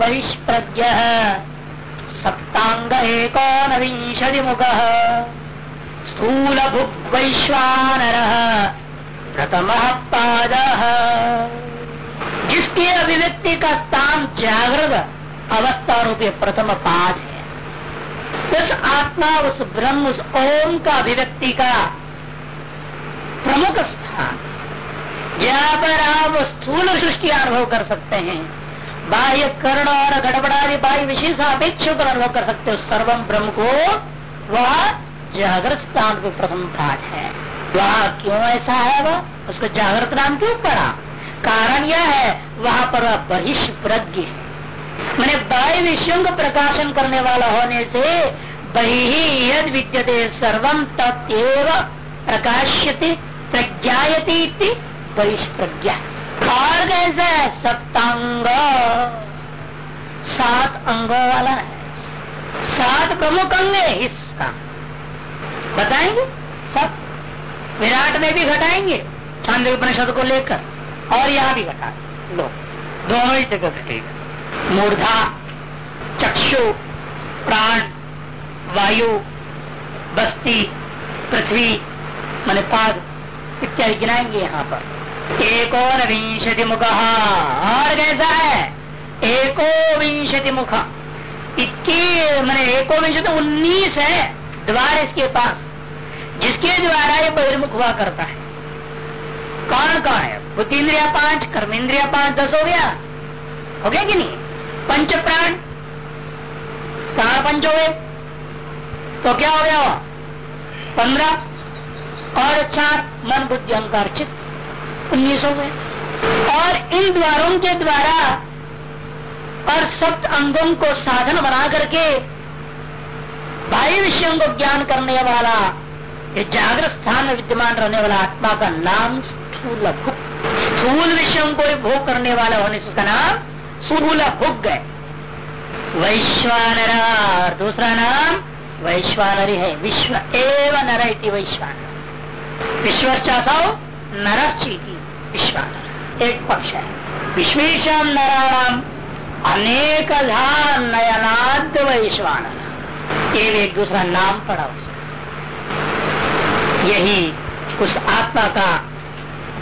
बहिष्प्रज्ञ। सप्तांग एकोनविंशति मुख स्थूल भुग्वैश्वानर प्रथम पाद। जिसकी अभिव्यक्ति का स्थान जागृत अवस्था रूपी प्रथम पाद है। उस आत्मा, उस ब्रह्म, उस ओम का अभिव्यक्ति का प्रमुख स्थान। जहाँ पर आप स्थूल सृष्टि अनुभव कर सकते हैं। बाह्य कर्ण और गड़बड़ादि बाह्य विशेष अपेक्ष पर अनुभव कर सकते हो। सर्वम ब्रह्म को वह जागृत स्थान को प्रथम पाठ है। वह क्यों ऐसा है वह उसको जागृत नाम क्यों पड़ा? कारण यह है, वहाँ पर वह बहिष प्रज्ञ है। मैंने बाह्य विषयों को प्रकाशन करने वाला होने से बही यद विद्यते सर्वम तत्व प्रकाश्यते, प्रज्ञायती बहिष प्रज्ञा और कैसे है सप्तांग। सात अंगों वाला है। सात प्रमुख अंग है इसका। बताएँगे? सब विराट में भी घटाएँगे चाँद उपनिषद को लेकर। और यहाँ भी घटा। लो दोनों ही जगह घटेगा। मूर्धा, चक्षु, प्राण, वायु, बस्ती, पृथ्वी मन पाद इत्यादि गिनाएँगे यहाँ पर। एकोन विंशति मुख और कैसा है? एको विंशति मुख इक्की मैंने एको विंशति उन्नीस है द्वार इसके पास। जिसके द्वारा ये बहिर्मुख हुआ करता है। कौन कौन है? बुद्धि इंद्रिया पाँच कर्म इंद्रिया पाँच, दस हो गया? हो गया कि नहीं? पंच प्राण। प्राण पंच हो गए? तो क्या हो गया? पंद्रह। और चार, मन, बुद्धि, अहंकार, चित्त। उन्नीस हो गए। और इन द्वारों के द्वारा और सप्त अंगों को साधन बना करके बाह्य विषयों को ज्ञान करने वाला, ये जागृत स्थान में विद्यमान रहने वाला आत्मा का नाम स्थूल भुग। स्थूल विषयों को भोग करने वाला होने से उसका नाम स्थूल भुग है। वैश्वानर दूसरा नाम वैश्वानरी है। विश्व एवं नर इति चाहता विश्वश्चासौ नरश्चीति विश्वान एक पक्ष है। विश्वेशम नारायण अनेक नयनाद वैश्वान ये एक दूसरा नाम पड़ा उसका। यही उस आत्मा का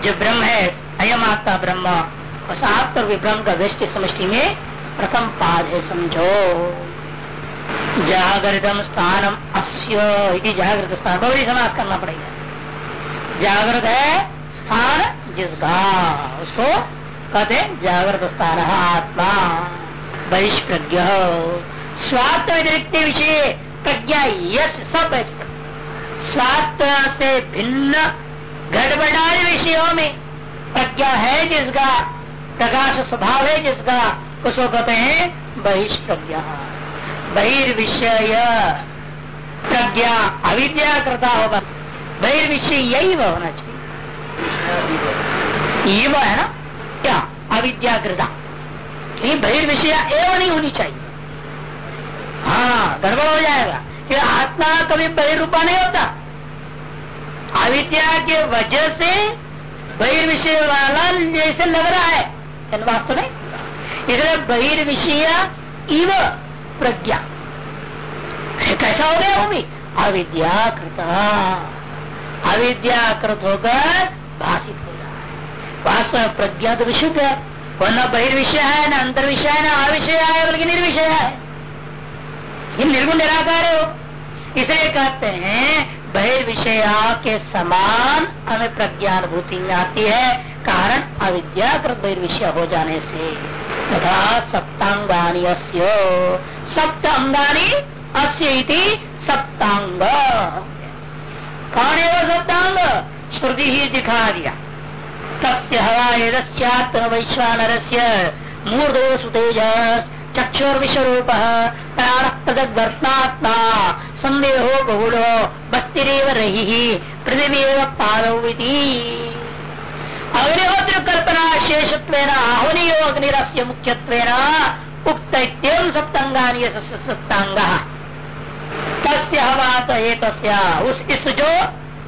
जो ब्रह्म है, अयम आत्मा ब्रह्म, उस आत्मा और विभ्रम का व्यष्टि समष्टि में प्रथम पाद है, समझो। जागृतम स्थानम अस्य जागृत स्थान। बहुत समास करना पड़ेगा। जागृत है स्थान, जिसका उसको कहते जागृत स्थान आत्मा। बहिष्प्रज्ञ स्वार्थ व्यतिरिक्त विषय प्रज्ञा यश सब स्वार्थ से भिन्न गड़बड़ार विषयों में प्रज्ञा है जिसका, प्रकाश स्वभाव है जिसका, उसको कहते हैं बहिष्प्रज्ञा। बहिर्विषय प्रज्ञा अविद्या करता होगा। बहिर्विषय यही वह होना चाहिए। ये वो है ना? क्या? अविद्याकृता कहीं बहिर्विषय एवं नहीं होनी चाहिए। हाँ गड़बड़ हो जाएगा। कि आत्मा कभी बहिर्रूपा नहीं होता। अविद्या के वजह से बहिर्विषय वाला जैसे लग रहा है। वास्तव में। इसलिए बहिर्विषय इव प्रज्ञा। कैसा हो गया वो भी अविद्याकृत होकर भाषित हो रहा है। वास्तव में प्रज्ञा तो विशुद्ध है, वह न बहिर्विषय है, न अंतर विषय है, न अविषय है, बल्कि निर्विषय है। ये निर्गुण निराकार है वो। इसलिए कहते हैं बहिर्विषया के समान हमें प्रज्ञानुभूति आती है, कारण अविद्याकृत बहिर्विषय हो जाने से। तथा सप्तांगानी अस्य। सप्त अंगानी अस्य सप्तांग। कौन है वो सप्तांग? श्रुति ही दिखा दिया। तस्य हवा वैश्वानर से मूर्धो सुतेज चक्षुर विश्वरूप प्राण प्रदत्मा संदेहो बहुलो बस्तिरेव रही पृथ्वी पादवी अग्निहोत्र कल्पना शेषत्व आहवनीयो अग्निरस्य मुख्यत्व उक्त सप्तंगा सप्तांग तस्य हवा तो एक उस इस जो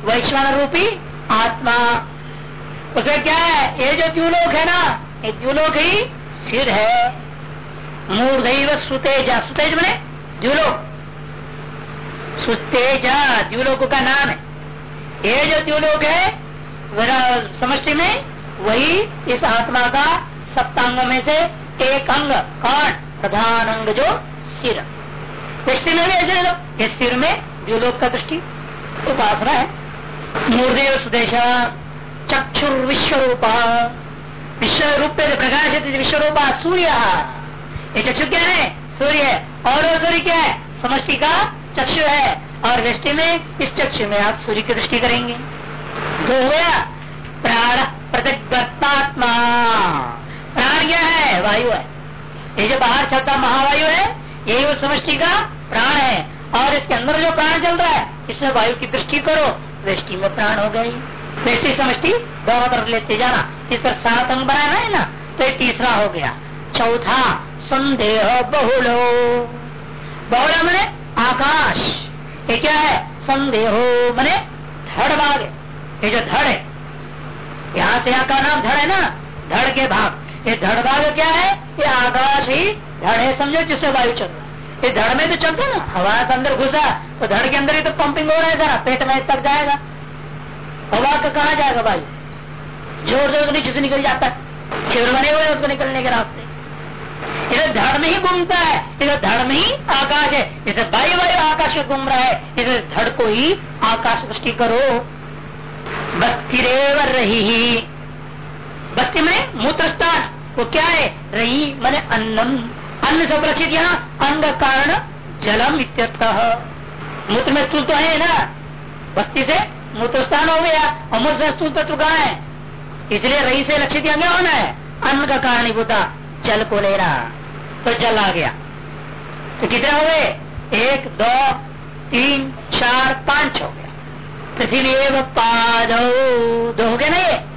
वैश्वान रूपी आत्मा। उसे क्या है? ये जो द्यूलोक है ना, ये द्यूलोक ही सिर है। मूर्धैव सुतेज। सुतेज मैंने द्यूलोक सुतेज द्यूलोक का नाम है। ये जो द्यूलोक है समष्टि में, वही इस आत्मा का सप्तांग में से एक अंग कौन प्रधान अंग जो सिर दृष्टि में भी ऐसे सिर में द्व्यूलोक का दृष्टि। उपासना है। मूर्देव सुदेश चक्षुर विश्व रूपा विश्व रूप प्रकाशित विश्व रूपा सूर्य ये चक्षु क्या है सूर्य है और सूर्य क्या है समष्टि का चक्षु है और दृष्टि में इस चक्षु में आप सूर्य की दृष्टि करेंगे दो हो गया प्राण प्रतिगतात्मा प्राण क्या है वायु है ये जो बाहर चलता महावायु है यही वो समष्टि का प्राण है और इसके अंदर जो प्राण चल रहा है इसमें वायु की दृष्टि करो दृष्टि में प्राण हो गई। दृष्टि समष्टि दोनों तरफ़ लेते जाना। इस पर सात अंग बनाना है ना तो ये तीसरा हो गया। चौथा, संदेह बहुलो। बहुला मैंने आकाश। ये क्या है? संदेहो मैंने धड़ भाग। ये जो धड़ है, यहाँ से यहाँ का नाम धड़ है ना? धड़ के भाग। ये धड़ भाग क्या है? ये आकाश ही धड़ है, समझो जिसमें वायु चल रहा ये धड़ में तो चलता ना। हवा के अंदर घुसा तो धड़ के अंदर ही तो पंपिंग हो रहा है जरा पेट में तक जाएगा। हवा का कहा जाएगा भाई? ज़ोर ज़ोर नीचे से निकल जाता है। छिद्र बने हुए उसको निकलने के रास्ते। इधर धड़ में ही घूमता है। इधर धड़ में ही आकाश है। इसे वायु वायु आकाश में घूम रहा है। इधर धड़ को ही आकाश दृष्टि करो। बस्तिरेव रही बस्ती में मूत्र स्थान वो क्या है? रही, मैंने अन्नम। अन्न से प्रचित यहाँ, अंग, कारण, जलम इत्यर्थ। मूत्र में स्थूल तो है ना? बस्ती से मूत्र स्थान हो गया, और मूत्र से स्थूल तत्व कहा है? इसलिए रही से लक्षित क्या होना है? अन्न का कारण ही होता, जल को ले रहा। तो जल आ गया। तो कितने हो गए? एक, दो, तीन, चार, पाँच हो गया। पृथ्वी पादव दो हो गए ना ये?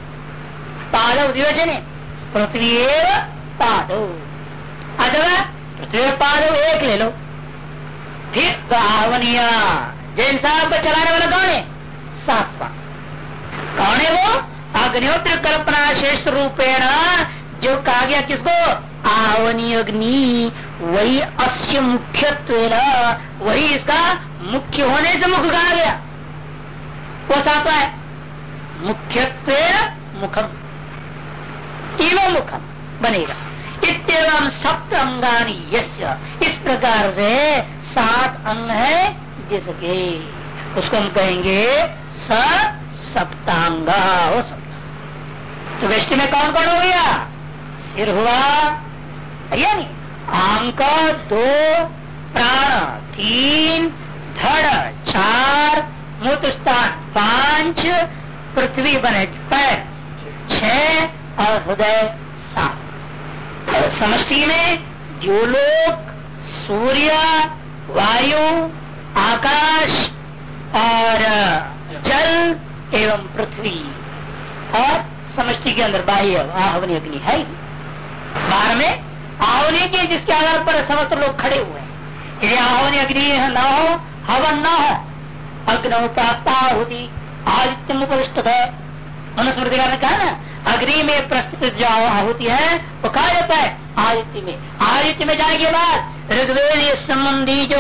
द्विवचन पृथ्वी पादव अथवा पृथ्वी पादव एक ले लो। फिर गावनिया जैन साहब को चलाने वाला कौन है? सातवा कौन है वो? अग्निहोत्र कल्पना शेष रूपेण, जो कहा गया किसको? आवनी अग्नि, वही अस्य मुख्यत्व वही इसका मुख्य होने से मुख कहा गया। वो सातवा है। मुख्यत्व मुखम। एवं मुखम बनेगा। इतम सप्त अंगानी यस्य। इस प्रकार से सात अंग है जिसके। उसको हम कहेंगे स सप्तांगा। हो तो वृष्टि में कौन कौन हो गया? सिर हुआ, यानी अंक दो, प्राण, तीन, धड़, चार मूत्र स्थान पाँच, पृथ्वी बने पैर छ और हृदय सात समष्टि में जो लोग सूर्य वायु आकाश और जल। एवं पृथ्वी और समष्टि के अंदर बाह्य आहवनी अग्नि है बाहर में आवनी के जिसके आधार पर समस्त लोग खड़े हुए हैं। यदि आवनी अग्नि न हो हवन न हो अग्नि प्राप्त होती आदित्य उपविष्ट है मनुस्मृति ने कहा ना? अग्नि में प्रस्तुत जो आहुति है, वो कहा जाता है? आदित्य में। आदित्य में जाने के बाद ऋग्वेद संबंधी जो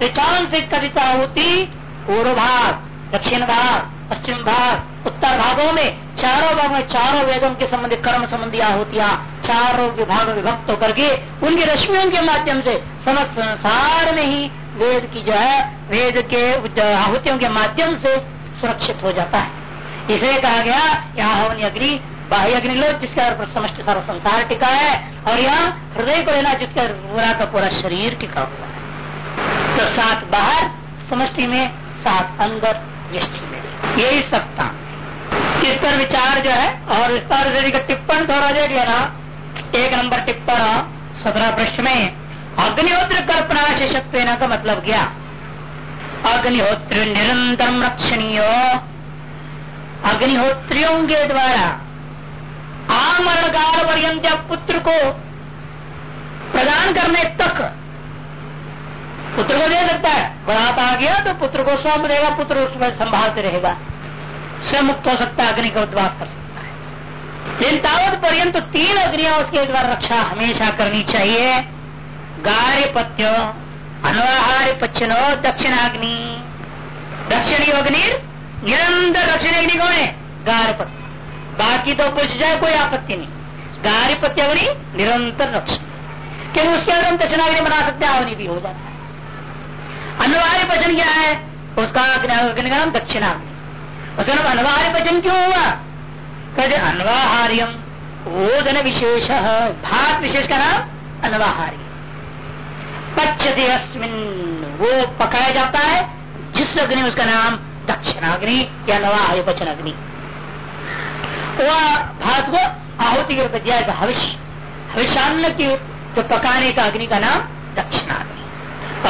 पहचान से कथित आहुति, पूर्व भाग, दक्षिण भाग, पश्चिम भाग, उत्तर भागों में चारों भाग में चारों वेदों के संबंधी, कर्म संबंधी आहुतियाँ, चारों विभाग विभक्त होकर के उनकी रश्मियों के माध्यम से समस्त संसार में ही वेद की जो है, वेद के आहुतियों के माध्यम से सुरक्षित हो जाता है। इसलिए कहा गया, यहाँ हवन अग्नि, बाह्य अग्नि लो, जिसके समस्त सर्व संसार टिका है, और यहाँ हृदय को लेना जिसका पूरा का पूरा शरीर टिका हुआ है। तो सात बाहर, समष्टि में सात अंदर, यष्टि में। यही सप्ताह। इस पर विचार जो है, और इस पर टिप्पण थोड़ा देख लेना एक नंबर टिप्पण, सत्रह पृष्ठ में, अग्निहोत्र कल्पना शेषत्व का मतलब क्या? अग्निहोत्र निरंतर रक्षणीय। अग्निहोत्रियों के द्वारा आमरण काल पर्यंत पुत्र को प्रदान करने तक पुत्र को दे सकता है। बरात आ गया तो पुत्र को सौंप देगा, पुत्र उसमें संभालते रहेगा। स्वयं मुक्त हो सकता है, अग्नि का उद्वास कर सकता है। लेकिन तावत पर्यंत तीन अग्निया उसके द्वारा रक्षा हमेशा करनी चाहिए। गार्य पत्य अनवाहार्य पच्चनो दक्षिणाग्नि। दक्षिणी अग्नि निरंतर दक्षिण अग्नि कौन है? गार्य पत्य बाकी तो कुछ जाए, कोई आपत्ति नहीं। गार्य पत्य अग्नि, निरंतर रक्षण। क्योंकि उसके अगर हम दक्षिणाग्नि बना सकते हैं? अवनी भी हो जाता है। अनिवार्य वचन क्या है? उसका अग्नि का नाम दक्षिणाग्नि। उसका नाम अनिवार्य वचन क्यों हुआ? कहते अनवाहार्यम ओदन विशेष। भात विशेष का नाम अनवाहार्य। पक्ष अस्मिन। वो पकाया जाता है, जिस अग्नि उसका नाम दक्षिणाग्नि या नवाहार्य पचन अग्नि वह भात को आहुति के दिया भविष्य भविष्यान्न की तो पकाने का अग्नि का नाम दक्षिणाग्नि।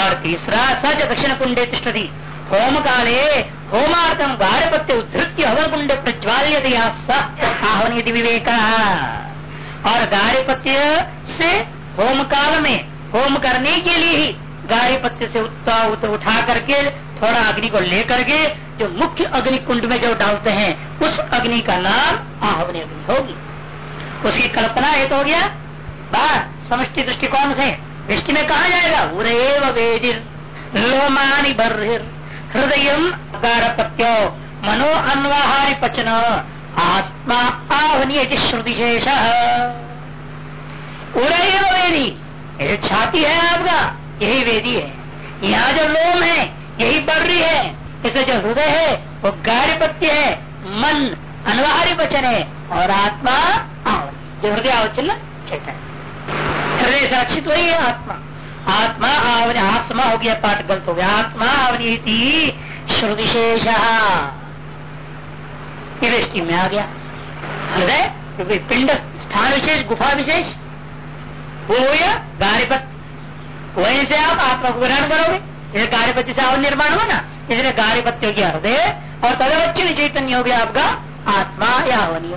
और तीसरा सच दक्षिण कुंडे तिष्ठती। होम काले होमार्थम गारपत्य उद्धृत्य हवन कुंड प्रज्वाल्य आहवन यदि विवेक। और गारिपत्य से होम काल में, होम करने के लिए ही गारिपत्य से उत्ता उत उठा करके थोड़ा अग्नि को लेकर के जो मुख्य अग्नि कुंड में जो डालते हैं, उस अग्नि का नाम आहवनी अग्नि होगी। उसकी कल्पना एक तो हो गया। बात समष्टि दृष्टिकोण से? दृष्टि में कहा जाएगा? उरेव वेदिर, लोमानी बर्र हृदय अगारपत्यो, मनो अन्वाहारी पचन, आत्मा आवनीय श्रुति शेष। उरेव वेदी छाती है आपका। यही वेदी है। यहाँ जो लोम है, यही बर्री है। इसे जो हृदय है, वो गार्यपत्य है। मन अनवाहारी वचन है और आत्मा जो हृदय आवचल हृदय से रक्षित वही है आत्मा। आत्मा आवनी, आत्मा हो गया, पाठ गलत हो गया। आत्मा आवनी श्रुतिशेष। दृष्टि में आ गया। हृदय पिंड, स्थान विशेष, गुफा विशेष, वो हो गया गारिपत वहीं से आप आत्मा को ग्रहण करोगे। जैसे गारिपत्य से निर्माण हुआ ना इसलिए गारिपत्य हो गया हृदय और तदवच्चन चैतन्य हो गया आपका आत्मा या अवनीय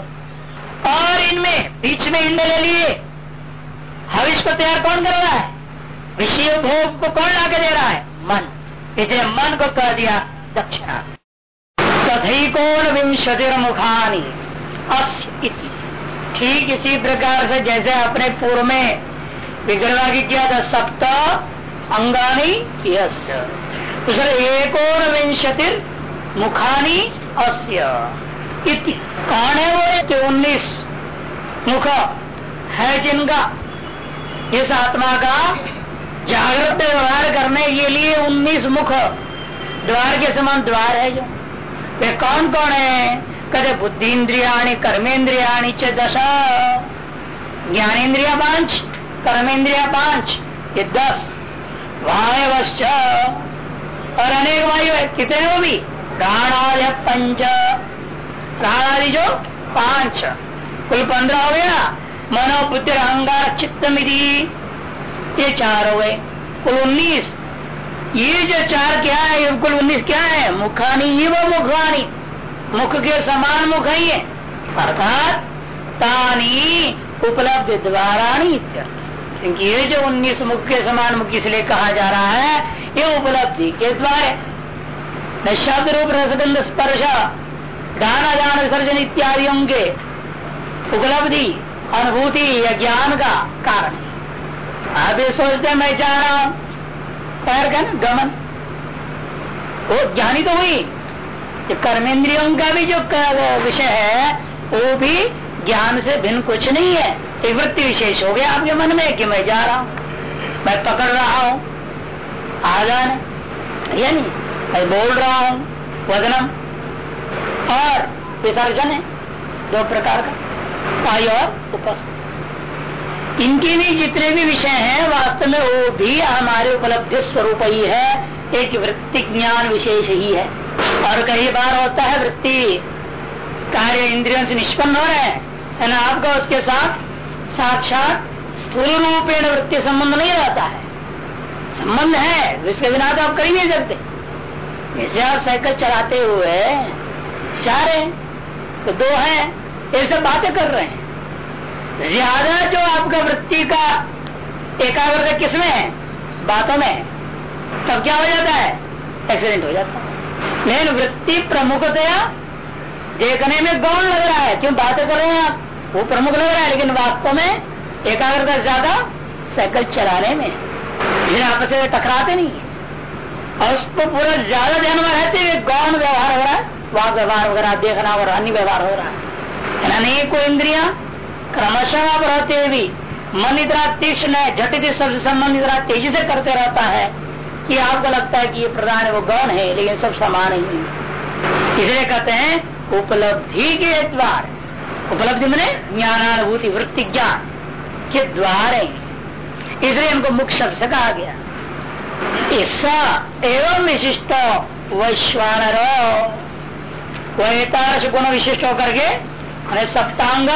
और इनमें, बीच में इंड ले लिए। हविष को तैयार कौन कर रहा है? विषय भोग को कौन ला दे रहा है? मन। इसलिए मन को कह दिया, दक्षिणा। तथई कौन विंशतिर मुखानी अस्य ठीक इसी प्रकार से जैसे अपने पूर्व में विग्रह की किया था सप्त अंगानी उसने एकोन विंशतिर मुखानी अस्य। कौन है वो उन्नीस मुख है जिनका। इस आत्मा का जागृत व्यवहार करने के लिए उन्नीस मुख द्वार के समान द्वार है जो। वे कौन कौन है? कदे बुद्धि इंद्रिया कर्मेंद्रिया च दश। ज्ञानेन्द्रिया पाँच। कर्मेंद्रिया पाँच ये दस। वायवश्च। और अनेक वायु है। कितने वो भी? प्राणादि पंच। प्राणादि जो? पाँच। कुल पंद्रह हो गया। मनो बुद्धि अहंगार चित्त मिधि ये चार हो गए। कुल उन्नीस। ये जो चार क्या है? ये कुल उन्नीस क्या है? मुखानी ही वो मुखानी। मुख के समान मुख ही अर्थात तानी उपलब्ध द्वारा क्योंकि ये जो उन्नीस मुख के समान मुख इसलिए कहा जा रहा है, ये उपलब्धि के द्वारा न शब्द रूप रसगंध स्पर्श, दाना दान विसर्जन इत्यादि के उपलब्धि, अनुभूति या ज्ञान का कारण आप ये सोचते मैं जा रहा हूँ। पैर का गमन। वो ज्ञानी तो हुई। जो कर्मेंद्रियों का भी जो विषय है, वो भी ज्ञान से भिन्न कुछ नहीं है। वृत्ति विशेष हो गया। आपके मन में कि मैं जा रहा हूँ, मैं पकड़ रहा हूँ। आजान या नहीं, मैं बोल रहा हूँ वजनम और विसर्जन है, दो प्रकार का। पाई और उपस्थित इनके भी जितने भी विषय हैं, वास्तव में वो भी हमारे उपलब्धि स्वरूप ही है। एक वृत्ति ज्ञान विशेष ही है। और कई बार होता है, वृत्ति कार्य इंद्रियों से निष्पन्न हो रहे हैं। आपका उसके साथ साक्षात स्थूल रूपेण वृत्ति संबंध नहीं रहता है। संबंध है इसके बिना तो आप कर ही नहीं सकते। जैसे आप साइकिल चलाते हुए जा रहे हैं तो दो है सब बातें कर रहे हैं। ज़्यादा जो आपका वृत्ति का एकाग्रता किसमें है? बातों में तब क्या हो जाता है? एक्सीडेंट हो जाता है। लेकिन वृत्ति प्रमुखतया देखने में गौण लग रहा है। क्यों बातें कर रहे हैं आप? वो प्रमुख लग रहा है, लेकिन वास्तव में एकाग्रता ज़्यादा साइकिल चलाने में फिर आपस में टकराते नहीं और उसको पूरा ज़्यादा ध्यान में रहते हुए गौन व्यवहार हो रहा है, वाक व्यवहार वगैरह, देखना और अन्य व्यवहार हो रहा है। अनेकों इंद्रिया क्रमशः आप रहते हुए भी मन इतना तीक्ष्ण है झटित सबसे संबंध इतना तेज़ी से करते रहता है कि आपको लगता है कि ये प्रधान वो गौन है, लेकिन सब समान ही है। इसलिए कहते हैं, उपलब्धि के द्वार उपलब्धि मैंने ज्ञानानुभूति वृत्ति ज्ञान के द्वार। इसलिए इनको मुख्य शब्द से कहा गया। एवं विशिष्ट वैश्वानर। वैतारस गुण विशिष्ट होकर के सप्तांग,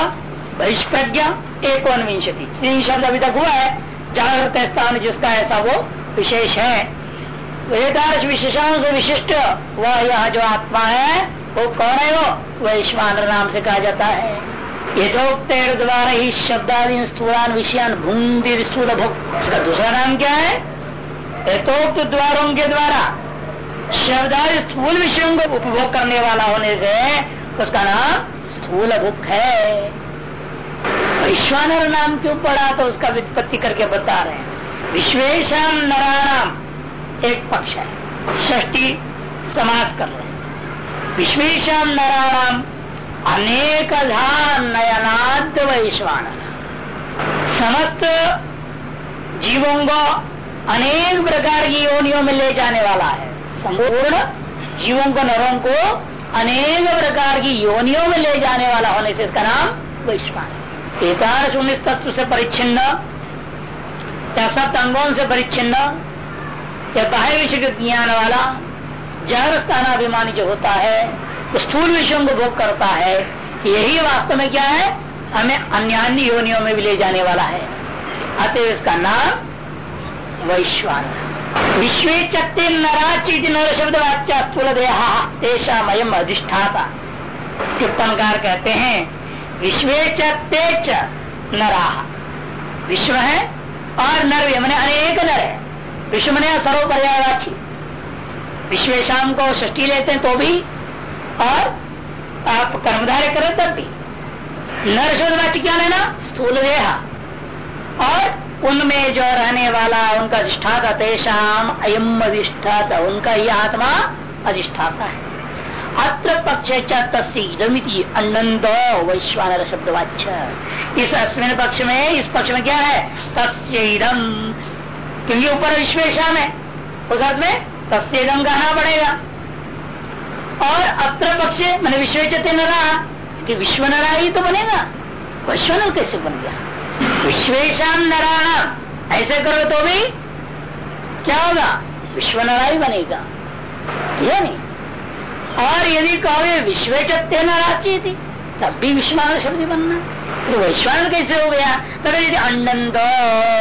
बहिष्प्रज्ञा एक विंशति तीन शब्द अभी तक हुआ है। जागृत स्थान जिसका ऐसा वो विशेष है। वेदार्श विशेषांश विशिष्ट, वह यह जो आत्मा है वो कौन है वो? वैश्वान नाम से कहा जाता है। यथोक्त द्वारा ही शब्दादि स्थूलान विषयान भूमि स्थूल भोग उसका दूसरा नाम क्या है? यथोक्त द्वारों के द्वारा शब्दादि स्थूल विषयों को उपभोग करने वाला होने से उसका नाम स्थूल भुक है। वैश्वानर नाम क्यों पड़ा तो उसका वित्पत्ति करके बता रहे हैं। विश्वेशम नराणाम एक पक्ष है। ष्टी समाज कर रहे विश्वेशम नराणाम अनेक नयनाद वैश्वान समस्त जीवों को अनेक प्रकार की योनियों में ले जाने वाला है। संपूर्ण जीवों को नरों को अनेक प्रकार की योनियों में ले जाने वाला होने से इसका नाम वैश्वान एकादश उन्नीस तत्व से परिच्छिन्न या सत अंगों से परिच्छिन्न या बाह्य विषय ज्ञान वाला जहर स्थानाभिमानी जो होता है, स्थूल विषयों को भोग करता है, यही वास्तव में क्या है? हमें अन्य योनियों में भी ले जाने वाला है। अतः इसका नाम वैश्वान। विश्व चक्ति नराचित नर शब्द वाच्य स्थूल देहा मयम अधिष्ठाता। टिप्पणकार कहते हैं विश्व चक्ते च नरा। विश्व है और नर मैंने अनेक नर है। विश्व मैंने सर्व पर्यायवाची विश्व शाम को सृष्टि लेते हैं तो भी, और आप कर्मधारे करें तब भी। नर शब्दवाची क्या लेना? स्थूल देहा और उनमें जो रहने वाला, उनका अधिष्ठाता तेषाम अयम अधिष्ठाता, उनका ही आत्मा अधिष्ठाता है। अत्र पक्ष तस्मिति अनंद वैश्वानर शब्दवाच्य इस अश्विन पक्ष में, इस पक्ष में क्या है? तस्म क्योंकि ऊपर विश्वेशम है उस अर्थ में तस्म कहना पड़ेगा और अत्र पक्ष, मैंने विश्व न रहा कि विश्व नरा ही तो बनेगा। वैश्वनर कैसे बन गया? विश्वेशम नारायण ऐसे करो तो भी क्या होगा? विश्व नरा ही बनेगा। ये नहीं। और यदि कहोगे चत्य नाराची थी तब भी विश्वान शब्द बनना। तो वैश्वान कैसे हो गया? तब यदि अंडन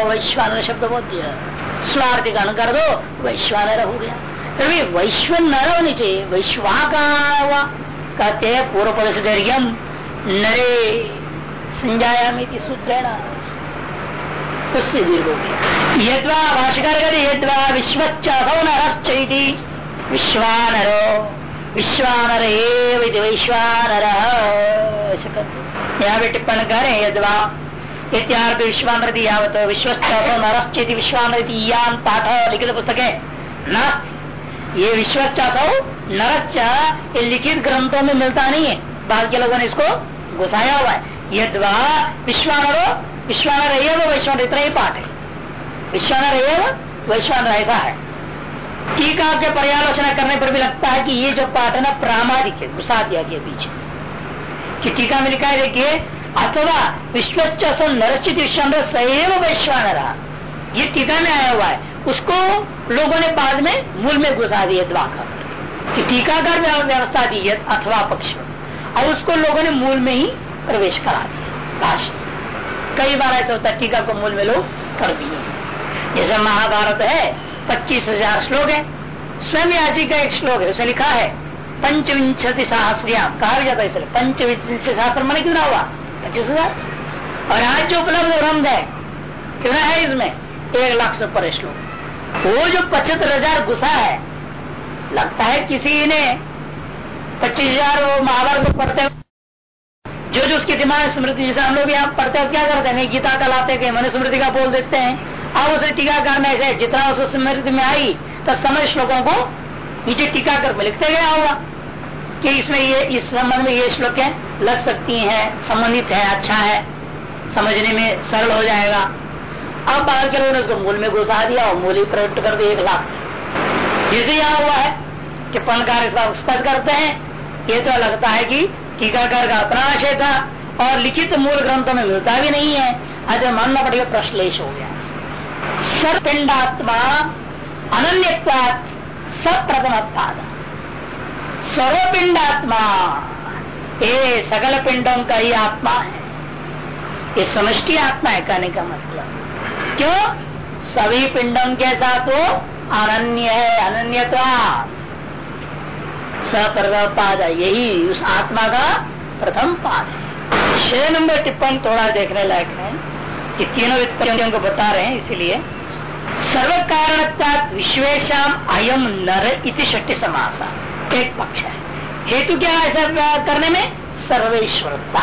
वैश्वान शब्द बोल दिया। स्वार्थ गण कर दो वैश्वान हो गया। तभी वैश्व न होनी चाहिए वैश्वा का कहते हैं पूर्व पुरुष दीर्घम नरे संजायामी सूत्रेण। उससे दीर्घ हो गया। यद्वा भाषकर कहते यद्वा विश्वच्चो नरश्चैति विश्वानरो, विश्वानर एवं वैश्वानर। यहाँ भी टिप्पण करें यद्वा इत्यार्थ विश्वानृति यावत विश्वच्चो नरश्चेति विश्वानृति यान पाठ लिखित पुस्तक। है ये विश्वचासौ नरच्चा ये लिखित ग्रंथों में मिलता नहीं है। बाकी के लोगों ने इसको घुसाया हुआ है। यदवा विश्वानरो विश्वानर एवं वैश्वान इतना ही पाठ है। विश्वानर एवं वैश्वानर ऐसा है। टीका के पर्यालोचना करने पर भी लगता है कि ये जो पाठ है ना, प्रामाणिक है, घुसा दिया गया पीछे। कि टीका में लिखा है, देखिए अथवा विश्वचन नरचित विश्वान सैव वैश्वानर। ये टीका में आया हुआ है। उसको लोगों ने बाद में मूल में घुसा दिए द्वाकर कि टीकाकार व्यवस्था दी है, अथवा पक्ष। और उसको लोगों ने मूल में ही प्रवेश करा दिया। कई बार ऐसा होता है, टीका को मूल में लोग कर दिए जैसे महाभारत है, पच्चीस हज़ार श्लोक है। स्वयं याजी का एक श्लोक है, उसे लिखा है, पंचविंशति सहस्रिया। कहा जाता है इसलिए पंचविंश सहस्त्र मैंने कितना हुआ? पच्चीस हज़ार और आज जो उपलब्ध ग्रंथ है, कितना है इसमें? एक लाख से पर श्लोक वो जो पचहत्तर हज़ार गुस्सा है, लगता है किसी ने पच्चीस हज़ार वो महाभारत को पढ़ते जो जो उसके दिमाग स्मृति, जैसे हम लोग यहाँ पढ़ते हो, क्या करते हैं? गीता का लाते हैं मनुस्मृति का बोल देते हैं। अब उसे टीकाकार में ऐसे, जितना उस स्मृति में आई तो समझ श्लोकों को नीचे टीकाकर में लिखते गया होगा। कि इसमें ये, इस संबंध में ये श्लोक है लग सकती हैं, संबंधित है अच्छा है, समझने में सरल हो जाएगा। अब बाहर के लोगों ने मूल में घुसा दिया और मूल ही प्रकट कर दिया एक लाख। जैसे यहाँ हुआ है कि इसका स्पष्ट करते हैं। ये तो लगता है कि टीकाकार का अपना आशय था और लिखित मूल ग्रंथों में मिलता भी नहीं है। आज मानना पड़ेगा प्रश्लेष हो गया। सर्पिंडात्मा अनन्य सप्रथम सर्वपिंडात्मा ये सकल पिंडों का ही आत्मा है। ये समष्टि आत्मा है कहने का मतलब। क्यों? सभी पिंडों के साथ वो अनन्य है, अनन्यता। सप्रथम पाद यही उस आत्मा का प्रथम पाद है। छह नंबर टिप्पण थोड़ा देखने लायक है कि तीनों वित्तियों को बता रहे हैं, इसीलिए। सर्व कारण विश्वेशम अयम नर इति शक्ति समासा एक पक्ष है। हेतु क्या है ऐसा करने में? सर्वेश्वरता।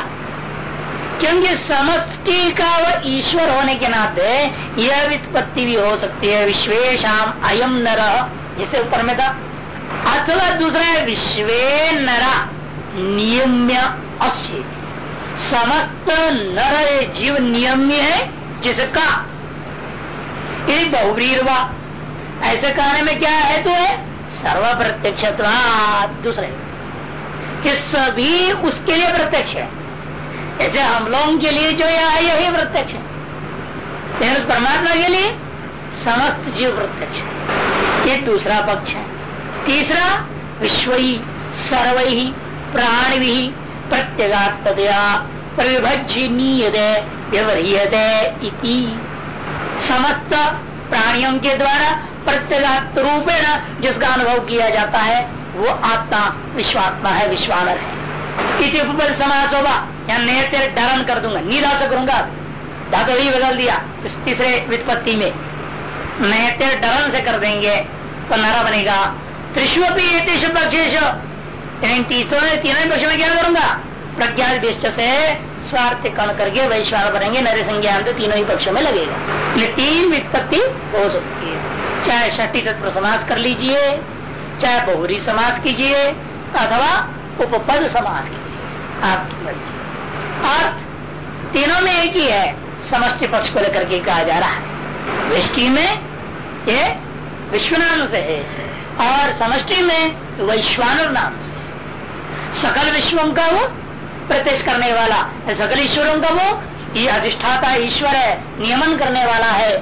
क्योंकि समष्टि का वह ईश्वर होने के नाते यह वित्पत्ति भी हो सकती है। विश्वेशम अयम नर, जिसे ऊपर में था। अथवा दूसरा है, विश्वे नरा, नियम्य अश्य समस्त नर जीव नियम्य है, जिसका? एक बहुवीरवा ऐसे कहने में क्या है तो है? सर्व प्रत्यक्ष दूसरे। कि सभी उसके लिए प्रत्यक्ष है। ऐसे हम लोगों के लिए जो यह है, यही प्रत्यक्ष है। लेकिन उस परमात्मा के लिए समस्त जीव प्रत्यक्ष है। ये दूसरा पक्ष है। तीसरा, विश्व ही सर्व ही प्राण भी प्रत्यगात्मया प्रविभज्य इति। समस्त प्राणियों के द्वारा प्रत्यगात्म रूपेण जिसका अनुभव किया जाता है, वो आत्मा, विश्वात्मा है, विश्वानर है। इति उपपद समास होगा या नेत्र डरन कर दूँगा नीदास करूँगा। धातु ही बदल दिया, इस तीसरे वित्पत्ति में। नेत्र डरन से कर देंगे तो नरा बनेगा। त्रिश्वपी ये पक्षेश तीसरे तीनों पक्ष में क्या करूँगा? प्रज्ञा से स्वार्थ कण करके वैश्वान बनेंगे, नरे संज्ञान तो तीनों ही पक्षों में लगेगा। ये तीन वित्पत्ति हो सकती है। चाहे षठी तत्व समास कर लीजिए, चाहे बहुरी समास कीजिए, अथवा उपपद समास कीजिए। आपकी मर्ज़ी। अर्थ तीनों में एक ही है समष्टि पक्ष को लेकर के कहा जा रहा है। वृष्टि में ये विश्व नाम से है, और समष्टि में वैश्वान नाम से सकल विश्वों का वो प्रत्यक्ष करने वाला। सकल ईश्वरों का वो ये अधिष्ठाता ईश्वर है, नियमन करने वाला है।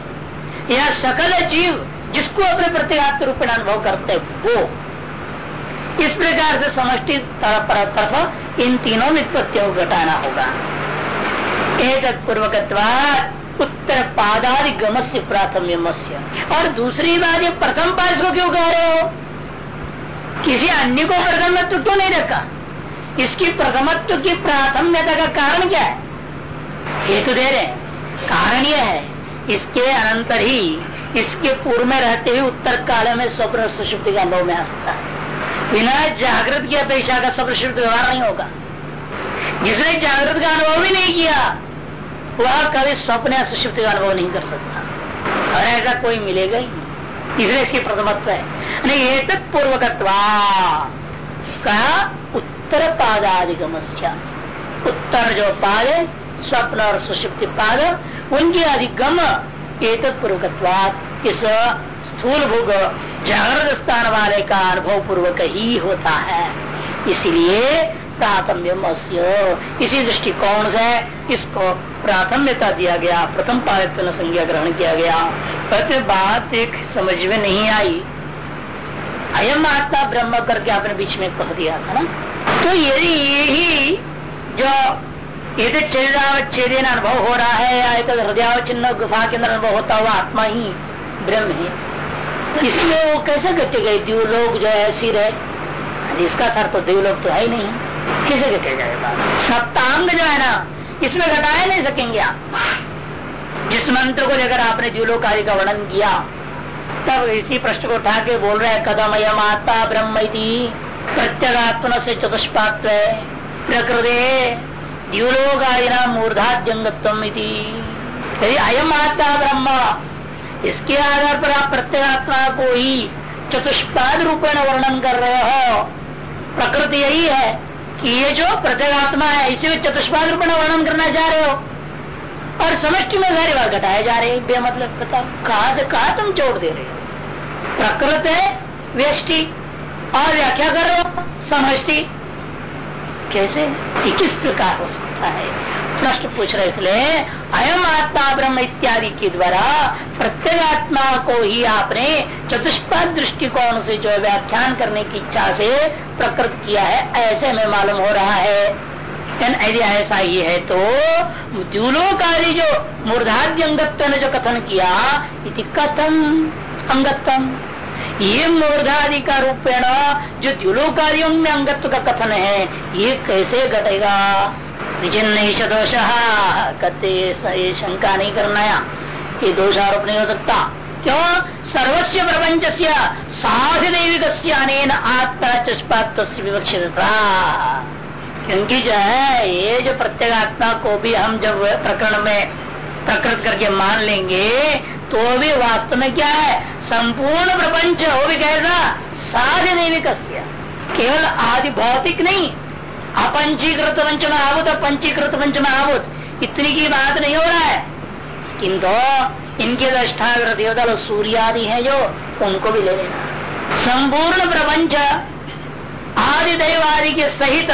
यह सकल जीव जिसको अपने प्रत्येगात्म रूप में अनुभव करते वो। इस प्रकार से समष्टि तरफ़ इन तीनों वित्पत्तियों को घटाना होगा। एक पूर्वक उत्तर पादादि गम से प्राथम्य और दूसरी बात, ये प्रथम पाद को क्यों कह रहे हो? किसी अन्य को प्रथम तो क्यों नहीं रखा इसकी प्रथमत्व की प्राथम्यता का कारण क्या है? हेतु दे रहे कारण यह है, इसके अनंतर ही, इसके पूर्व में रहते हुए उत्तर काल में स्वप्न सुषुप्ति का अनुभव में आ सकता है। बिना जागृत की अपेक्षा का स्वप्न सुषुप्ति व्यवहार नहीं होगा। जिसने जागृत का अनुभव ही नहीं किया, वह कभी स्वप्न या सुषुप्ति का अनुभव नहीं कर सकता। और ऐसा कोई मिलेगा ही इसलिए इसकी प्रथमत्व है। नहीं एक पूर्वकत्वा। कहा उत्तर पादाधिगम उत्तर जो पाद स्वप्न और सुषुप्ति पाद उनके अधिगम एक इस स्थूल भोग जागृत स्थान वाले का अनुभव पूर्वक ही होता है। इसलिए प्राथम्यम इसी दृष्टिकोण से इसको प्राथम्यता दिया गया, प्रथम पारित संज्ञा ग्रहण किया गया। प्रति बात एक समझ में नहीं आई। अयम आत्मा ब्रह्म करके आपने बीच में कह दिया था ना? तो यदि यही जो ये छेदेन अनुभव हो रहा है, या तो हृदयावचिन्न गुफा के अंदर अनुभव होता हुआ आत्मा ही ब्रह्म है इसलिए वो कैसे घटे गए? द्यूलोक जो है सिर है इसका सर तो द्यूलोक तो है ही नहीं। कैसे घटे जाएगा सप्तांग जो है ना, इसमें घटाया नहीं सकेंगे आप। जिस मंत्र को लेकर आपने द्यूलोक आदि का वर्णन किया तब इसी प्रश्न को उठा के बोल रहे हैं कदम यम आत्मा ब्रह्म प्रत्यगात्म से चतुष्पात प्रकृति द्यूलोकादिना मूर्धाद्यंगत्व यदि अयम आत्मा ब्रह्म, इसके आधार पर आप प्रत्येगात्मा को ही चतुष्पाद रूपेण वर्णन कर रहे हो। प्रकृति यही है कि ये जो प्रत्येगात्मा है, इसे भी चतुष्पाद रूपेण वर्णन करना चाह रहे हो। और समष्टि में सारी बार घटाए जा रहे हैं मतलब बताओ कहा कहा तुम जोड़ दे रहे हो। प्रकृत है व्यष्टि, और व्याख्या करो, समष्टि। कैसे? किस प्रकार हो सकता है? प्रश्न पूछ रहे इसलिए, अयम आत्मा ब्रह्म इत्यादि के द्वारा प्रत्येक आत्मा को ही आपने चतुष्पद दृष्टिकोण से जो व्याख्यान करने की इच्छा से प्रकृत किया है, ऐसे में मालूम हो रहा है। यदि ऐसा ही है तो द्यूलोकारी जो मूर्धाद्य अंगत्व ने जो कथन किया, इति कथम। अंगत्वम। ये मूर्धादि का रूपेण जो द्युलोकारियों में अंगत्व का कथन है, ये कैसे घटेगा? विचिन्न दोष कहते ये शंका नहीं करना ये? दोष आरोप नहीं हो सकता। क्यों? सर्वस्व प्रपंच से साधिदैविक आत्मा चष्पात विवक्षित था क्योंकि जो है, ये जो प्रत्येक आत्मा को भी हम जब प्रकरण में प्रकृत करके मान लेंगे तो भी वास्तव में क्या है? संपूर्ण प्रपंच वो भी कैसा साध्य दैविक केवल आदि भौतिक नहीं, अपंचीकृत पंचम आबुत पंचीकृत पंच में आबुत इतनी की बात नहीं हो रहा है। किंतु इनके दृष्टाग्र लोग सूर्य आदि है जो, उनको भी ले लेना। संपूर्ण प्रपंच आदि देव आदि के सहित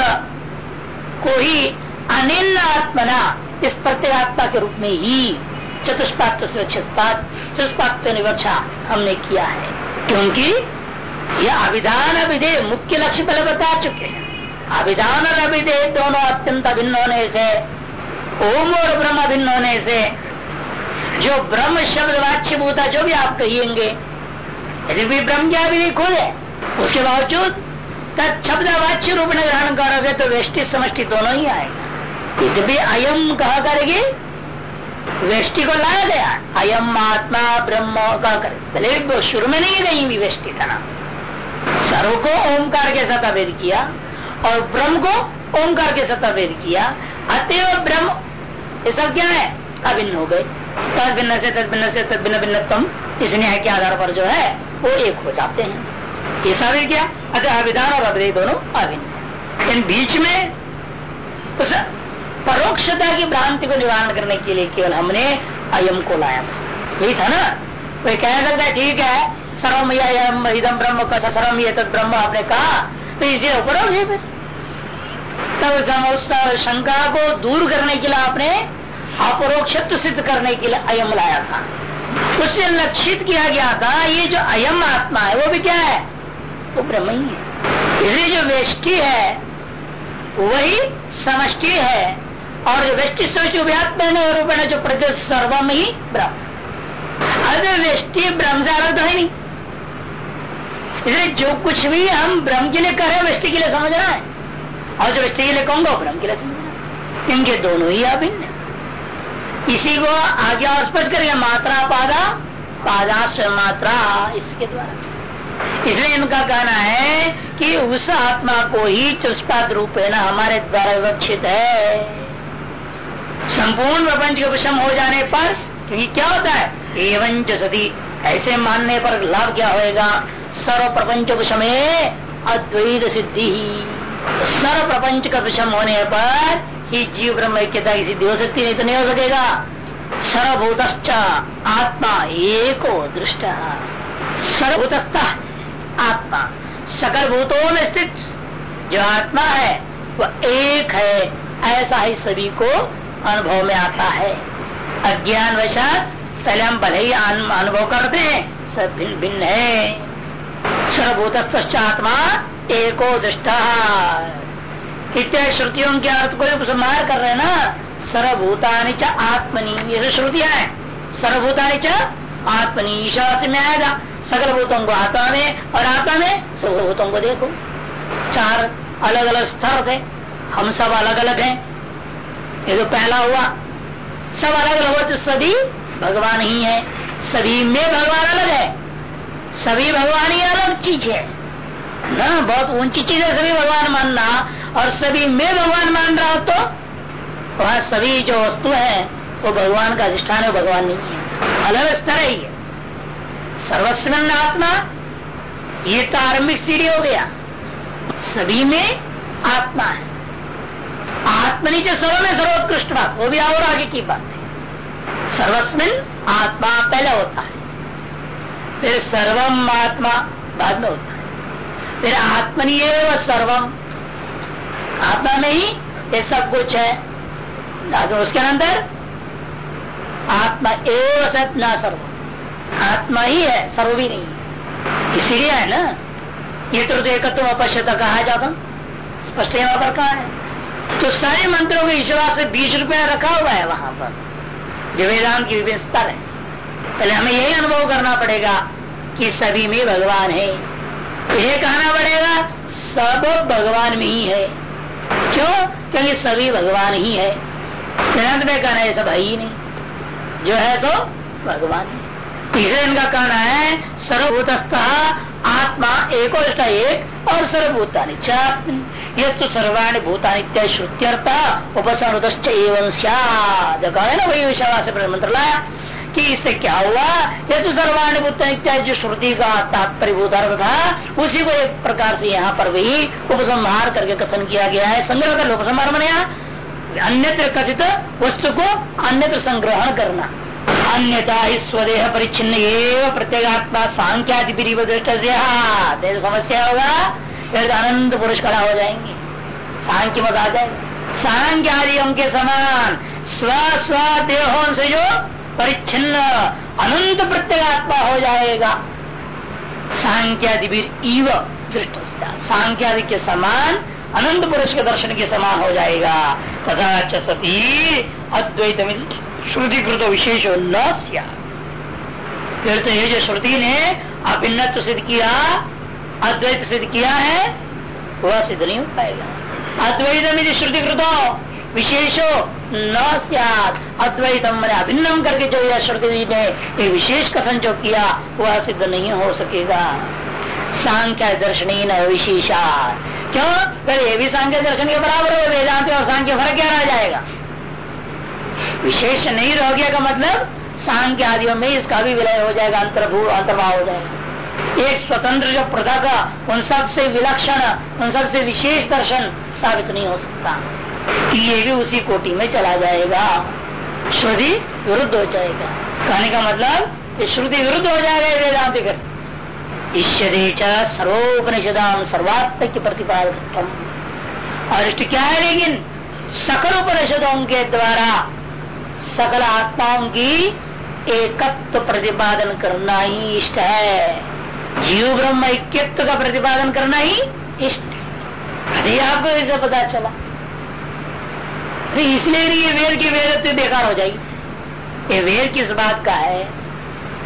को ही अनिल आत्मना इस प्रत्येगात्मा के रूप में ही चतुष्पात चतुष्पात निवक्षा हमने किया है। क्योंकि यह अभिधान विधेय मुख्य लक्ष्य पहले बता चुके हैं। अभिधान और अभिधेय दोनों अत्यंत अभिन्न होने से, ओम और ब्रह्म अभिन्न होने से, जो ब्रह्म शब्द वाच्य भूता जो भी आप कहिएँगे, यदि भी ब्रह्म क्या भी खुद है उसके बावजूद तत्शब्द वाच्य रूप में ग्रहण करोगे तो वेष्टि समष्टि दोनों ही आएगा। यदि अयम कहा करेगी वेष्टि को लाया गया। अयम आत्मा ब्रह्म का करे। पहले शुरू में नहीं कहीं भी वेष्टि था ना सर्व को ओंकार के साथ अवेद किया और ब्रह्म को ओंकार के सत्ता वेद किया। अतएव ब्रह्म, ये सब क्या है? अभिन्न हो गए। तद भिन्न से तद भिन्न से तद भिन्न भिन्नतम इस न्याय के आधार पर जो है, वो एक हो जाते हैं। ये सब क्या? अतः अभिधान और अभिधेय दोनों अभिन्न इन बीच में परोक्षता की भ्रांति को निवारण करने के लिए केवल हमने अयम को लाया था। यही था ना? कोई कह सकता है, ठीक है सर्वम इदम ब्रह्म का सर्वम ये तद ब्रह्म, आपने कहा तो इसे फिर। तब शंका को दूर करने के लिए आपने अपरोक्ष सिद्ध करने के लिए अयम लाया था। उससे लक्षित किया गया था, ये जो अयम आत्मा है, वो भी क्या है? वो ब्रह्म ही है। इसलिए जो वेष्टि है, वही समष्टि है। और जो वेष्टि समष्टि व्यात्म रूप जो प्रकृत सर्वम ही ब्रह्म। अरे वेष्टि ब्रह्म से अलग तो है नहीं। इसलिए जो कुछ भी हम ब्रह्म के लिए करें, वृष्टि के लिए समझ रहा है। और जो वृष्टि के लिए कहूँगा ब्रह्म के लिए समझ इनके दोनों ही अभिन्न इसी को आगे और स्पष्ट करेंगे, मात्रा पादा पादाश मात्रा, इसके द्वारा। इसलिए इनका कहना है कि उस आत्मा को ही चुष्पाद रूप है ना हमारे द्वारा विवक्षित है। संपूर्ण प्रपंच के विषम हो जाने पर क्योंकि क्या होता है? एवं सदी ऐसे मानने पर लाभ क्या होएगा? सर्व प्रपंच विषमे अद्वैत सिद्धि। ही सर्व प्रपंच का विषम होने पर ही जीव ब्रह्म ऐक्यता की सिद्धि हो सकती नहीं तो नहीं हो सकेगा। सर्वभूत आत्मा एको दृष्ट। सर्वभूतस्थ आत्मा। सकल भूतों में स्थित जो आत्मा है वह एक है। ऐसा ही सभी को अनुभव में आता है। अज्ञान वशात पहले हम भले ही अनुभव करते हैं, सब भिन्न भिन्न है। सर्वभूत आत्मा एको दृष्टा। इत्यादि श्रुतियों के अर्थ को उपसंहार कर रहे ना, सर्वभूतानि च आत्मनी ये श्रुतियाँ है। सर्वभूतानि च आत्मनि ईशा से में आएगा। सकल भूतों को आत्मा में और आत्मा में सर्वभूतों को देखो। चार अलग अलग स्तर थे। हम सब अलग अलग हैं। ये तो पहला हुआ, सब अलग अलग हो तो सभी भगवान ही है। सभी में भगवान अलग है। सभी भगवान ही अलग चीज़ है। ना, बहुत ऊँची चीज़ है सभी भगवान मानना। और सभी में भगवान मान रहा हो तो वह सभी जो वस्तु है, वो भगवान का अधिष्ठान है भगवान नहीं है। अलग स्तर ही है सर्वस्व आत्मा, ये तो आरंभिक सीढ़ी हो गया। सभी में आत्मा है। आत्मनि जो सर्व में सर्वोत्कृष्ट बात। वो भी और आगे की बात है। सर्वस्मिन आत्मा पहले होता है। फिर सर्वम आत्मा बाद में होता है। फिर आत्मनि सर्वम। आत्मा में ही ये सब कुछ है। उसके अंदर आत्मा एवं सत न सर्व आत्मा ही है, सर्व भी नहीं इसीलिए है ना, ये तो एकत्व अपश्यता कहा जाता स्पष्ट यहाँ पर कहा है। तो सारे मंत्रों के विश्वास से बीस रुपया रखा हुआ है वहाँ पर। जो वेदांत की विभिन्न स्तर है। पहले हमें यही अनुभव करना पड़ेगा कि सभी में भगवान है। ये कहना पड़ेगा, सब भगवान में ही है। क्यों? क्योंकि सभी भगवान ही है। में कहना है, सब है ही नहीं। जो है सो भगवान। है तीसरे इनका कहना है, सर्वभूतस्थ, आत्मा एको एक और सर्वभूतानि ये तो सर्वाणी भूतानि श्रुत्यर्थ उपसनुदश्च एवं कहा ना वही विषयवास मंत्र लाया कि इससे क्या हुआ? ये तो सर्वाणी भूत इत्यादि जो श्रुति का तात्पर्य भूतार्थ था उसी को एक प्रकार से यहाँ पर भी उपसंहार करके कथन किया गया है। संग्रह कर उपसंहार बनाया। अन्यत्र कथित वस्तु को अन्यत्र संग्रहण करना। अन्यता ही स्वदेह परिच्छिन्न प्रत्येगात्मा सांख्यादि समस्या होगा फिर अनंत पुरुष खड़ा हो जाएँगे। सांख्य मत आ जाएगा सांख्य के समान स्व स्व देहों से जो परिच्छिन्न, अनंत प्रत्येगात्मा हो जाएगा। सांख्यादि इव दृष्ट सांख्यादि के समान, अनंत पुरुष के दर्शन के समान हो जाएगा। तथा चती अद्वैत श्रुति कृत विशेष न फिर तो ये जो श्रुति ने अभिन्न सिद्ध किया, अद्वैत सिद्ध किया है, वह सिद्ध नहीं हो पाएगा। अद्वैत में श्रुति कृतो विशेषो न अद्वैतम मैंने अभिन्नम करके जो यह श्रुति ने ये विशेष कथन जो किया, वह सिद्ध नहीं हो सकेगा। सांख्य दर्शन विशेषा क्यों? फिर ये भी सांख्य दर्शन के बराबर हो, वेदांत और सांख्य फ़र्क क्या रह जाएगा? विशेष नहीं रह गया का मतलब सांख्य आदियों में इसका भी विलय हो जाएगा, अंतर्भू अंतर्भाव हो जाएगा। एक स्वतंत्र जो प्रथा का, उन सबसे विलक्षण, उन सबसे विशेष दर्शन साबित नहीं हो सकता। ये भी उसी कोटि में चला जाएगा। श्रुति विरुद्ध हो जाएगा। कहने का मतलब श्रुति विरुद्ध हो जाएगा वेदांत कर ईश्वरे सर्वोपनिषदाम सर्वात्मक प्रतिपादकत्म और क्या है लेकिन, सकल उपनिषदों के द्वारा सकल आत्माओं की एकत्व प्रतिपादन करना ही इष्ट है। जीव ब्रह्म ऐक्यत्व का प्रतिपादन करना ही इष्ट अरे आपको इसे पता चला। तो इसलिए ये वेद की वेद तो बेकार हो जाएगी। ये वेद किस बात का है?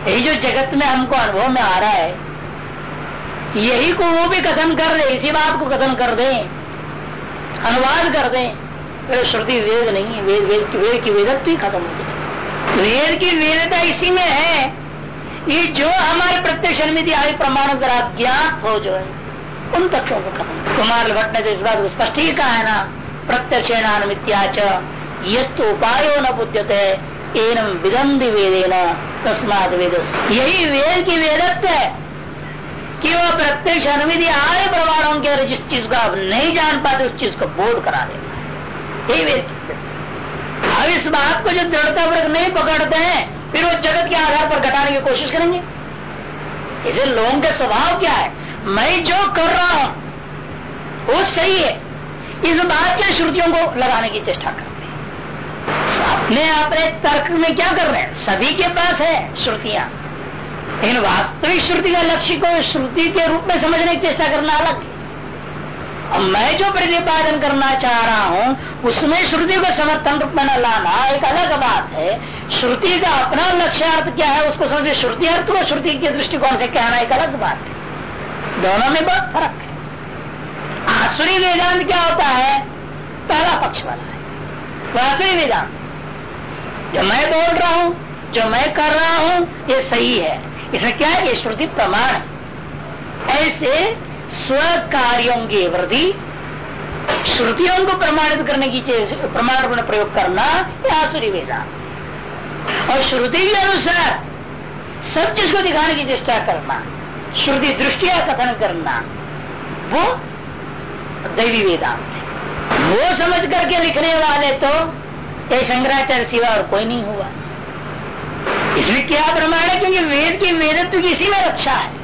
यही जो जगत में हमको अनुभव में आ रहा है, यही को वो भी कथन कर रहे इसी बात को कथन कर दे, अनुवाद कर दें। तो श्रुति वेद नहीं है, वेद वेद की वेद की वेदत्व ही खत्म हो गई। वेद की वेदता इसी में है। ये जो हमारे प्रत्यक्ष अनुमिति आदि प्रमाणों द्वारा ज्ञात हो, जो है, उन तथ्यों को खत्म कुमार भट्ट ने तो इस बात को स्पष्ट ही कहा है ना प्रत्यक्ष अनुमित्याच उपायो न बुद्धते एनम विदंधि वेदेन तस्माद वेद यही वेद की वेदत्व है कि वह प्रत्यक्ष अनुमिति आय प्रमाणों के जिस चीज़ को आप नहीं जान पाते, उस चीज़ को बोध करा देना अब इस बात को जो दृढ़ता वर्ग नहीं पकड़ते हैं, फिर वो जगत के आधार पर घटाने की कोशिश करेंगे। इसे लोगों का स्वभाव क्या है? मैं जो कर रहा हूँ, वो सही है। इस बात के श्रुतियों को लगाने की चेष्टा करते हैं। अपने अपने तर्क में क्या कर रहे हैं? सभी के पास है श्रुतियाँ। लेकिन वास्तविक श्रुति का लक्ष्य को श्रुति के रूप में समझने की चेष्टा करना अलग अब मैं जो प्रतिपादन करना चाह रहा हूँ, उसमें श्रुति को समर्थन रूप में न लाना, एक अलग बात है। श्रुति का अपना लक्ष्य अर्थ क्या है, उसको समझे श्रुति अर्थ को श्रुति के दृष्टिकोण से कहना एक अलग बात है। दोनों में बहुत फ़र्क है। आसुरी वेदांत क्या होता है? पहला पक्ष वाला है। आसुरी वेदांत। जो मैं बोल रहा हूँ, जो मैं कर रहा हूँ, ये सही है। इसमें क्या है? ये श्रुति प्रमाण ऐसे स्व कार्यों की वृद्धि। श्रुतियों को प्रमाणित करने की प्रमाण प्रयोग करना, यह आसुरी वेदांत और श्रुति के अनुसार, सब चीज़ को दिखाने की चेष्टा करना, श्रुति दृष्टिया कथन करना, वो दैवी वेदांत वो समझ करके लिखने वाले तो ये शंकराचार्य सिवा और कोई नहीं हुआ। इसलिए क्या प्रमाण है? क्योंकि वेद की वेदत्व की इसी में रक्षा है।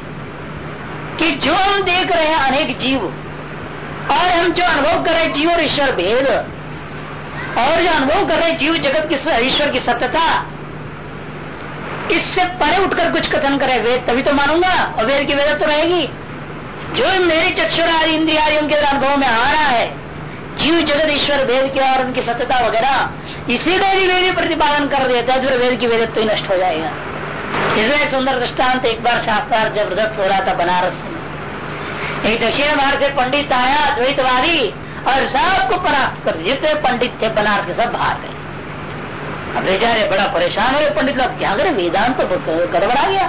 कि जो हम देख रहे हैं अनेक जीव, और हम जो अनुभव कर रहे जीव और ईश्वर भेद, और जो अनुभव कर रहे जीव जगत की ईश्वर की सत्यता, इससे परे उठकर कुछ कथन करे। वेद तभी तो मानूँगा, और वेद की वेद तो रहेगी। जो मेरे चक्षुरा इंद्रियारियों के अनुभव में आ रहा है, जीव जगत ईश्वर वेद के और उनकी सत्यता वगैरह, इसी का यदि वेद प्रतिपादन कर देता है, फिर वेद की वेद तो ही नष्ट हो जाएगा। इसलिए सुंदर दृष्टांत एक बार शास्त्रार्थ ज़बरदस्त हो रहा था बनारस में। दक्षिण भारत से पंडित आया, द्वैतवादी, और सबको परास्त कर, जितने पंडित थे बनारस के सब बाहर गए। अब बेचारे बड़ा परेशान हुए पंडित लोग, क्या करें, वेदांत तो गड़बड़ा गया।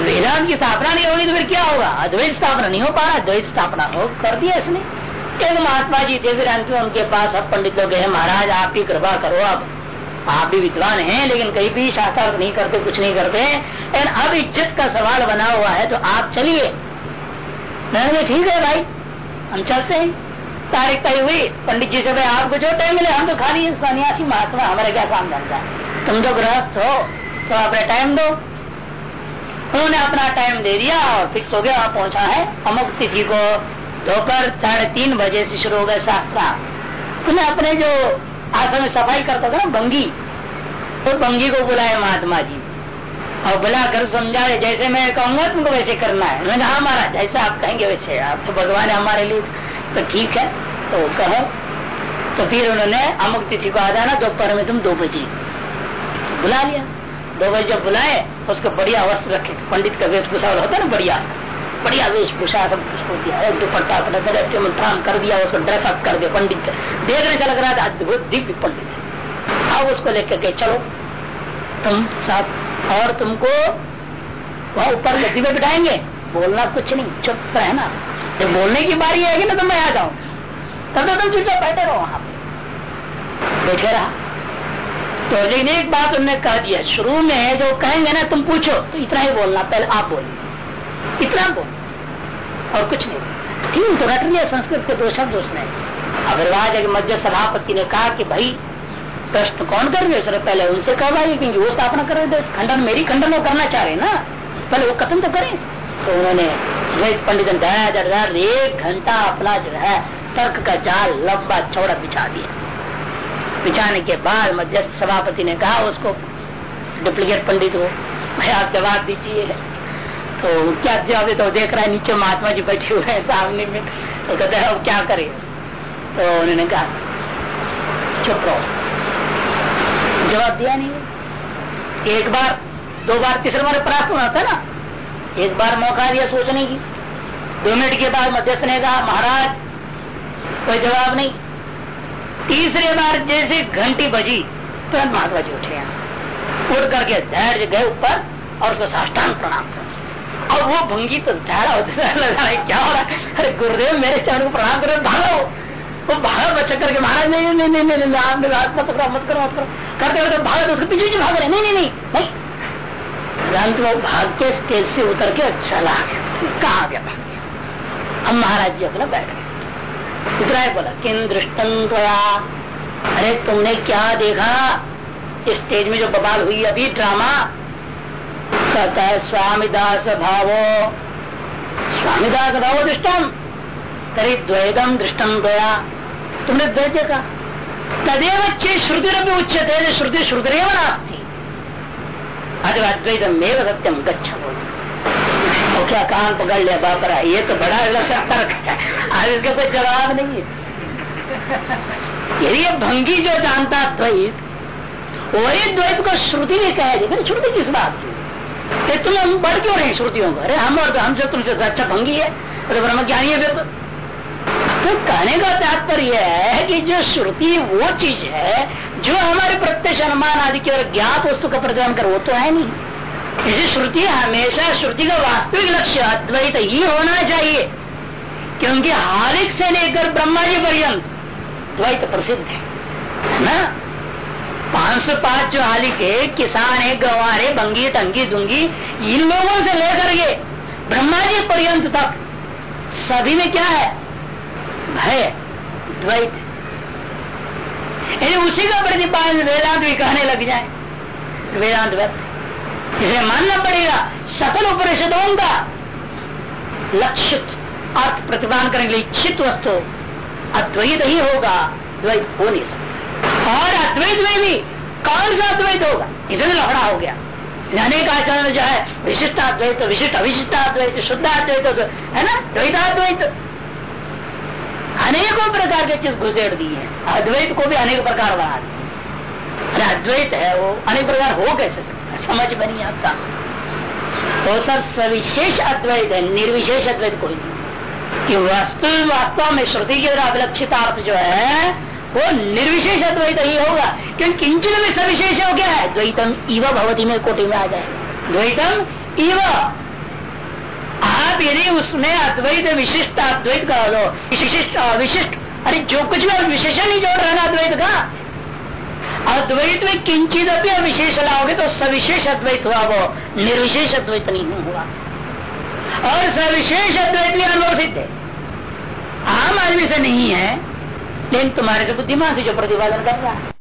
वेदांत की स्थापना नहीं होगी तो फिर क्या होगा? अद्वैत स्थापना नहीं हो पा रहा द्वैत स्थापना हो, कर दिया इसने। एक महात्मा जी थे, फिर अंत में उनके पास अब पंडित लोग गए, महाराज, आप ही कृपा करो अब आप भी विद्वान हैं, लेकिन कहीं भी शास्त्रार्थ नहीं करते, कुछ नहीं करते। लेकिन अब इज़्ज़त का सवाल बना हुआ है तो आप चलिए। मैंने ठीक है भाई, हम चलते हैं। तारीख तय हुई, पंडित जी से भाई, आपको जो टाइम मिले, हम तो खाली सन्यासी महात्मा, हमारा क्या काम बनता है? तुम तो गृहस्थ हो तो अपने टाइम दो। उन्होंने अपना टाइम दे दिया और फिक्स हो गया, वहाँ पहुँचा है। अमुक तिथि को दोपहर साढ़े तीन बजे से शुरू हो गए शास्त्रा। उन्हें अपने जो आश्रम में सफ़ाई करता था ना, बंगी। तो बंगी को बुलाए महात्मा जी। और बुला कर समझा जैसे मैं कहूँगा, तुमको वैसे करना है। मैंने हाँ महाराज, जैसे आप कहेंगे वैसे। आप तो भगवान है हमारे लिए तो ठीक है तो कहो। तो फिर उन्होंने अमुक तिथि को आ जाना दोपहर में तुम दो बजे। बुला लिया। दो बजे जब बुलाए, उसको बढ़िया वस्त्र रखे। पंडित का वेशभूषा होता है ना, बढ़िया। बढ़िया वेशभूषा सब उसको दिया दुपट्टा अपना कर दिया, उसको ड्रेसअप कर दिया, पंडित देखने से लग रहा था, अद्भुत दिव्य पंडित अब उसको लेकर के चलो। तुम साथ, और तुमको वह ऊपर गति में बिठाएँगे। बोलना कुछ नहीं, चुप रहना। जब बोलने की बारी आएगी ना तो मैं आ जाऊँ तब तो तुम चुपचाप बैठे रहो वहाँ बैठे रहा। तो लेकिन एक बात उन्होंने कह दिया शुरू में जो कहेंगे ना, तुम पूछो तो इतना ही बोलना, पहले आप बोलिए। इतना को और कुछ नहीं। ठीक तो रट लिया संस्कृत के दो शब्द उसने अग्रवाज मध्य सभापति ने कहा कि भाई, प्रश्न कौन कर रहे सर, पहले उनसे कहा भाई, क्योंकि वो स्थापना कर रहे थे। खंडन, मेरी खंडन वो करना चाह रहे ना? पहले वो कथन तो करें। तो उन्होंने द्वैत पंडित एक घंटा अपना जो है, तर्क का जाल लंबा चौड़ा बिछा दिया। बिछाने के बाद मध्यस्थ सभापति ने कहा, उसको डुप्लीकेट पंडित हो भाई आप जवाब दीजिए। तो क्या जवाब तो देख रहा है, नीचे महात्मा जी बैठे हुए हैं सामने में। तो कहते हैं, अब क्या करें? तो उन्होंने कहा, चुप रहो। जवाब दिया नहीं। एक बार, दो बार तीसरे बार प्राप्त होना था ना। एक बार मौका दिया सोचने की। दो मिनट के बाद मध्यस्थ ने कहा, महाराज, कोई जवाब नहीं। तीसरे बार जैसे घंटी बजी, तुरंत महात्मा जी उठे यहाँ उठ करके धैर्य गए ऊपर और उसको साष्टांग प्रणाम कर और वो भंगी तो ठहरा लगा है। क्या हो रहा है? अरे गुरुदेव, मेरे चरण को प्रणाम करो भागो। वो भागा बच्चा करके, महाराज, नहीं नहीं नहीं नहीं नहीं आप मेरा हाथ मत पकड़ो, मत करो मत करो। करते करते भागे तो उसके पीछे पीछे भाग रहे नहीं नहीं नहीं नहीं। वो भाग के स्टेज से उतर के चला गया। कहा गया भाग अब महाराज जी अपना बैठ गए। इतना बोला किन दृष्टन अरे, तुमने क्या देखा? स्टेज में जो बबाल हुई, अभी ड्रामा कहता है स्वामी दास भावो। स्वामी दास भावो दृष्टम तरी द्वैदम दृष्टम दया तुमने द्वैत देखा? तदेव चे भी उच्चते श्रुति श्रुतिरेव नास्ती। अथवा अद्वैतम एवं सत्यम गच्छ क्या कान पकड़ लिया बापरा ये तो बड़ा लक्षण तर्क है आज इसका कोई जवाब नहीं है। यदि भंगी जो जानता द्वैत वही द्वैत को श्रुति ने कह दी श्रुति किस बात की? ये तुम हम बढ़ क्यों रहे श्रुतियों को? अरे हम और तो हमसे तुमसे तो अच्छा भंगी है। अरे ब्रह्म ज्ञानी है फिर तो। तो कहने का तात्पर्य है कि जो श्रुति वो चीज़ है, जो हमारे प्रत्यक्ष अनुमान आदि की और ज्ञात वस्तु का प्रदान कर, वो तो है नहीं। इसी श्रुति हमेशा श्रुति का वास्तविक लक्ष्य, अद्वैत ही होना चाहिए। क्योंकि हालिक से लेकर ब्रह्मा जी पर्यंत द्वैत प्रसिद्ध है ना? पाँच सौ पाँच जो हालिक है किसान है, गंवार है, बंगी, टंगी, दुंगी, इन लोगों से लेकर के ब्रह्मा जी पर्यंत तक, सभी में क्या है? भय, द्वैत। उसी का प्रतिपादन वेदांत भी कहने लग जाए, वेदांत व्यक्त। इसे मानना पड़ेगा, सकल उपनिषदों का लक्षित अर्थ प्रतिपादन करने के लिए इच्छित वस्तु अद्वैत ही होगा, द्वैत हो नहीं सकता। और अद्वैत में भी, कौन सा अद्वैत होगा? इसे लफड़ा हो गया। अनेक आचरण जो है विशिष्टाद्वैत विशिष्ट अविशिष्टाद्वैत शुद्ध अद्वैत, है ना? द्वैताद्वैत। अनेकों प्रकार के चीज़ घुसेड़ दी है। अद्वैत को भी अनेक प्रकार बना दिया अद्वैत है वो, अनेक प्रकार हो कैसे समझ बनी आता। वो सब सविशेष अद्वैत है, निर्विशेष अद्वैत कोई नहीं। वस्तु वास्तव में श्रुति के द्वारा अभिलक्षित अर्थ जो है वो निर्विशेष अद्वैत ही होगा, क्योंकि किंचन में सविशेष हो गया है। द्वैतम इव भवती में कोटि में आ जाए। द्वैतम इव। आप यदि उसमें अद्वैत विशिष्ट, अद्वैत कर लो, विशिष्ट, अविशिष्ट, अरे जो कुछ भी विशेषण ही जोड़ रहा ना अद्वैत का, अद्वैत में किंचित भी अविशेष लाओगे तो सविशेष अद्वैत हुआ वो, निर्विशेष अद्वैत नहीं हुआ। और सविशेष अद्वैत भी अनुभव सिद्ध आम आदमी से नहीं है। लेकिन तुम्हारे से बुद्धिमान से जो प्रतिपादन कर रहा है